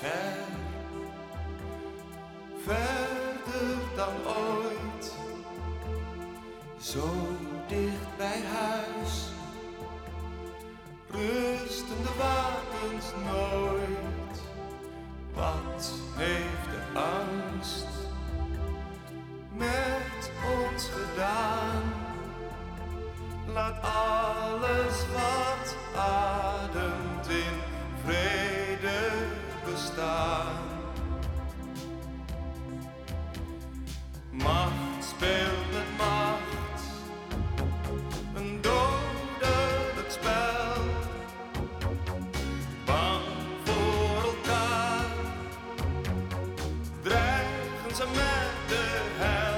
ver, verder dan ooit, zo dicht bij huis, rusten de wapens nooit. Wat heeft de angst Bang voor elkaar, dreigen ze met de hel.